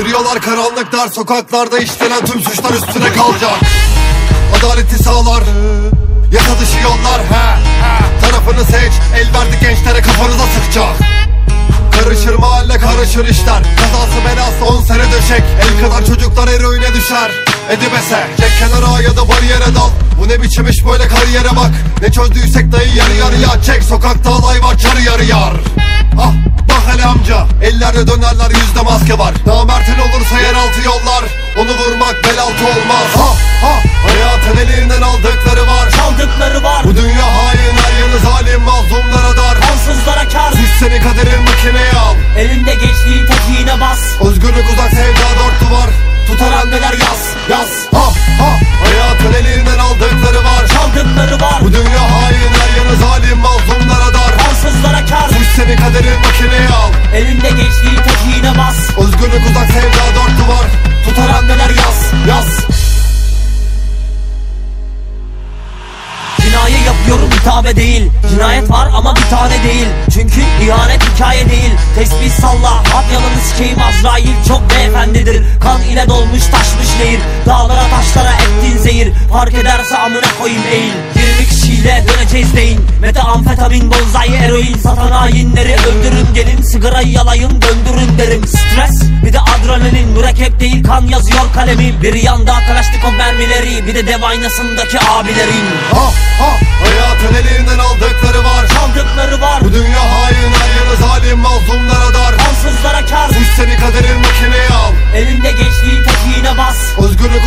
Biliyorlar karanlıklar sokaklarda işlenen tüm suçlar üstüne kalacak. Adaleti sağlar Yasa dışı yollar he. Tarafını seç El verdi gençlere kafanıza sıkacak. Karışır mahalle karışır işler. Kazası belası on sene döşek. El kadar çocuklar eroine düşer. Edibese Çek kenara ya da bariyere dal. Bu ne biçim iş böyle kariyere bak. Ne çözdüysek dayı yarı yarıya çek. Sokakta alay var çarı yarı yar Ellerde dönerler yüzde maske var. Namertin olursa yeraltı yollar. Onu vurmak bel altı olmaz. Ha ha. Hayatın elinden aldıkları var. Çaldıkları var. Bu dünya hain her yanı zalim mazlumlara dar Özgürlük uzak sevda dört duvar. Tutar hamleler yaz Yaz. Kinaye yapıyorum hitabe değil. Cinayet var ama bir tane değil. Çünkü ihanet hikaye değil. Tesbih salla At yalanı sikeyim. Azrail çok beyefendidir. Kan ile dolmuş taşmış nehir. Dağlara taşlara ettin zehir. Fark ederse amına koyayım eğil 20 kişiyle döneceğiz deyin. Meta amfetamin bonzai eroin Satan hainleri öldürün gelin Sigarayı yalayın döndürün derim. Stres bir de adrenalin. Mürekkep değil kan yazıyor kalemim. Bir yanda kalaşnikov mermileri. Bir de dev aynasındaki abilerin Ha ha Hayatın elinden aldıkları var. Çaldıkları var. Bu dünya hain her yanı zalim mazlumlara dar Kansızlara kar. Düş seni kaderin makineye al. Elinde geçtiği tekiğine bas. Özgürlük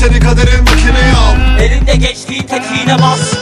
seni kaderin makineye al. Elinde geçtiği tekiğine bas